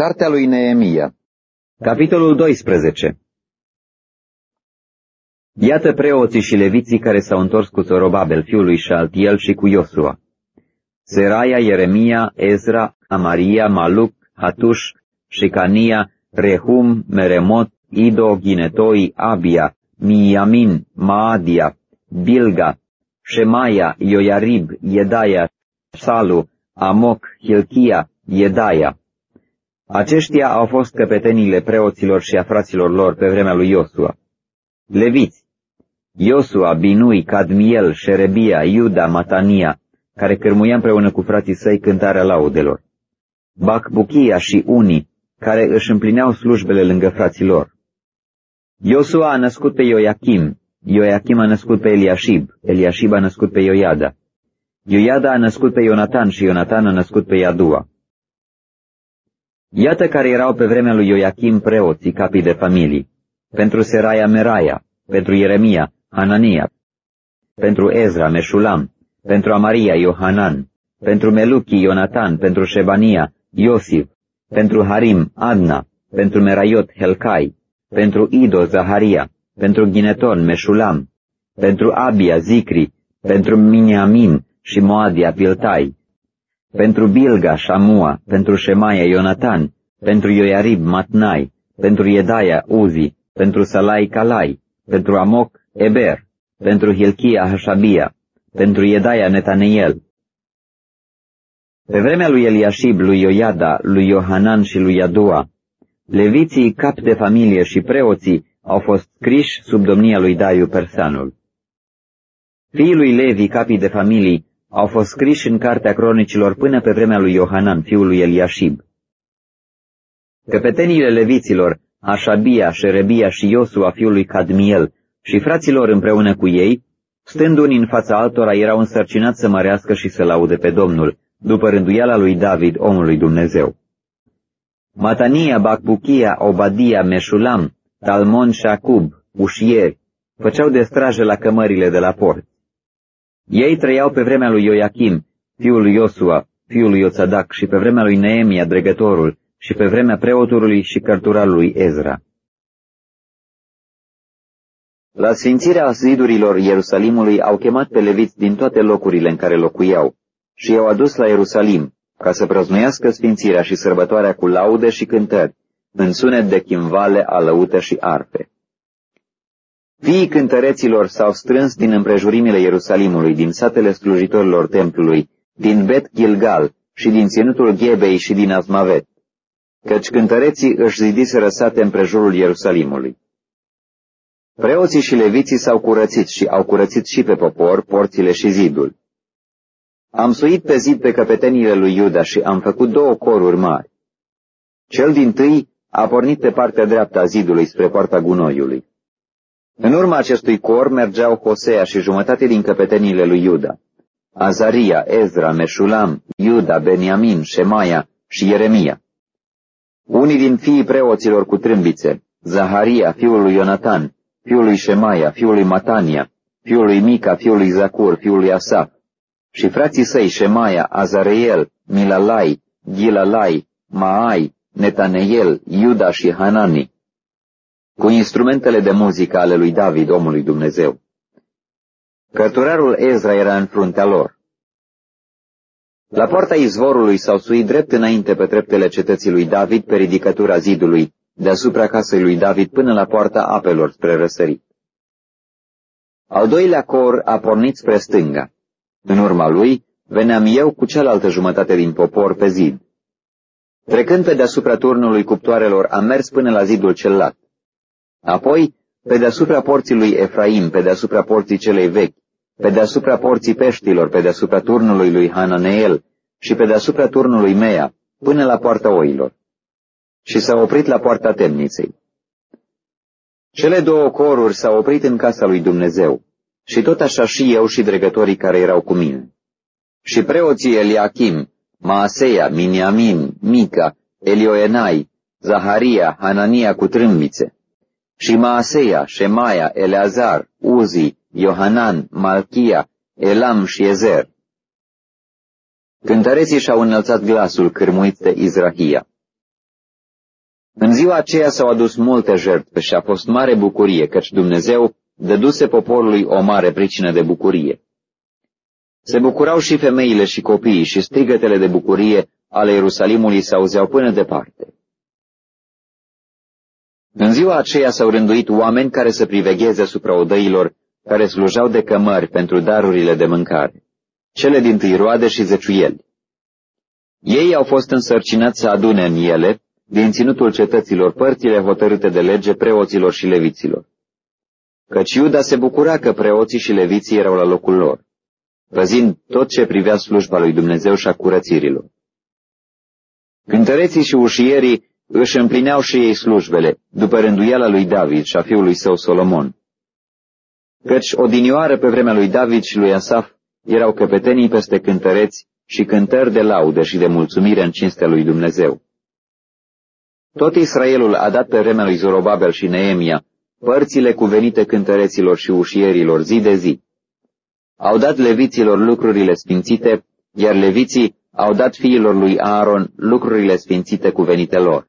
Cartea lui Neemia Capitolul 12 Iată preoții și leviții care s-au întors cu Zorobabel, fiul lui Șaltiel și cu Iosua. Seraia, Ieremia, Ezra, Amaria, Maluc, Hatuș, Shicania, Rehum, Meremot, Ido, Ginetoi, Abia, Miamin, Maadia, Bilga, Shemaia, Ioiarib, Iedaia, Salu, Amoc, Hilchia, Iedaia. Aceștia au fost căpetenile preoților și a fraților lor pe vremea lui Iosua. Leviți, Iosua, Binui, Cadmiel, Șerebia, Iuda, Matania, care cârmuia împreună cu frații săi cântarea laudelor. Bacbuchia și unii, care își împlineau slujbele lângă frații lor. Iosua a născut pe Ioachim, Ioachim a născut pe Eliashib, Eliashib a născut pe Ioiada. Ioiada a născut pe Ionatan și Ionatan a născut pe Iadua. Iată care erau pe vremea lui Ioachim preoții, capii de familii, pentru Seraia Meraia, pentru Ieremia, Hanania, pentru Ezra, Meșulam, pentru Amaria, Iohanan, pentru Meluchi, Ionatan, pentru Shebania, Iosif, pentru Harim, Adna, pentru Meraiot, Helcai, pentru Ido, Zaharia, pentru Gineton, Meșulam, pentru Abia, Zicri, pentru Miniamin și Moadia, Piltai, pentru Bilga, Shamua, pentru Shemaia, Ionatan, pentru Ioiarib, Matnai, pentru Iedaia, Uzi, pentru Salai, Calai, pentru Amoc, Eber, pentru Hilchia, Hashabia, pentru Iedaia, Netaneel. Pe vremea lui Eliashib, lui Ioiada, lui Iohanan și lui Iadua, leviții, cap de familie și preoții au fost scriși sub domnia lui Daiu Persanul. Fiii lui Levi, capii de familii, au fost scriși în cartea cronicilor până pe vremea lui Iohanan, fiul lui Eliashib. Căpetenile leviților, Așabia, Șerebia și Iosua, fiul lui Cadmiel, și fraților împreună cu ei, stând unii în fața altora, erau însărcinați să mărească și să laude pe Domnul, după rânduiala lui David, omul lui Dumnezeu. Matania, Bacbuchia, Obadia, Meșulam, Talmon și Acub, ușieri, făceau de strajă la cămările de la port. Ei trăiau pe vremea lui Ioachim, fiul lui Iosua, fiul lui Iosadac și pe vremea lui Neemia, dregătorul, și pe vremea preotului și cărturalului Ezra. La sfințirea zidurilor Ierusalimului au chemat pe leviți din toate locurile în care locuiau și i-au adus la Ierusalim ca să prăznuiască sfințirea și sărbătoarea cu laude și cântări, în sunet de chimvale, alăute și arpe. Fiii cântăreților s-au strâns din împrejurimile Ierusalimului, din satele slujitorilor templului, din Bet Gilgal și din ținutul Ghebei și din Azmavet, căci cântăreții își zidiseră sate împrejurul Ierusalimului. Preoții și leviții s-au curățit și au curățit și pe popor porțile și zidul. Am suit pe zid pe căpetenile lui Iuda și am făcut două coruri mari. Cel din tâi a pornit pe partea dreaptă a zidului spre poarta gunoiului. În urma acestui cor mergeau Hosea și jumătate din căpetenile lui Iuda, Azaria, Ezra, Meșulam, Iuda, Beniamin, Shemaia și Ieremia. Unii din fiii preoților cu trâmbițe, Zaharia, fiul lui Ionatan, fiul lui Shemaia, fiul lui Matania, fiul lui Mica, fiul lui Zacur, fiul lui Asaf, și frații săi Shemaia, Azareel, Milalai, Gilalai, Maai, Netaneel, Iuda și Hanani, cu instrumentele de muzică ale lui David, omului Dumnezeu. Cărturarul Ezra era în fruntea lor. La poarta izvorului s-au suit drept înainte pe treptele cetății lui David pe ridicătura zidului, deasupra casei lui David până la poarta apelor spre răsărit. Al doilea cor a pornit spre stânga. În urma lui veneam eu cu cealaltă jumătate din popor pe zid. Trecând pe deasupra turnului cuptoarelor, am mers până la zidul cel lat. Apoi, pe deasupra porții lui Efraim, pe deasupra porții celei vechi, pe deasupra porții peștilor, pe deasupra turnului lui Hananeel și pe deasupra turnului Mea, până la poarta oilor. Și s-a oprit la poarta temniței. Cele două coruri s-au oprit în casa lui Dumnezeu, și tot așa și eu și dregătorii care erau cu mine. Și preoții Eliachim, Maaseia, Miniamin, Mica, Elioenai, Zaharia, Hanania cu trâmbițe, și Maaseia, Shemaia, Eleazar, Uzi, Iohanan, Malchia, Elam și Ezer. Cântăreții și-au înălțat glasul cârmuit de Izrahia. În ziua aceea s-au adus multe jertfe și a fost mare bucurie, căci Dumnezeu dăduse poporului o mare pricină de bucurie. Se bucurau și femeile și copiii și strigătele de bucurie ale Ierusalimului se auzeau până departe. În ziua aceea s-au rânduit oameni care să privegheze asupra odăilor care slujau de cămări pentru darurile de mâncare, cele din tâiroade și zeciuieli. Ei au fost însărcinați să adune în ele, din ținutul cetăților, părțile hotărâte de lege preoților și leviților. Căci Iuda se bucura că preoții și leviții erau la locul lor, păzind tot ce privea slujba lui Dumnezeu și a curățirilor. Cântăreții și ușierii își împlineau și ei slujbele, după rânduiala lui David și a fiului său Solomon. Căci odinioară pe vremea lui David și lui Asaf erau căpetenii peste cântăreți și cântări de laudă și de mulțumire în cinstea lui Dumnezeu. Tot Israelul a dat pe vremea lui Zorobabel și Neemia părțile cuvenite cântăreților și ușierilor zi de zi. Au dat leviților lucrurile sfințite, iar leviții au dat fiilor lui Aaron lucrurile sfințite cuvenite lor.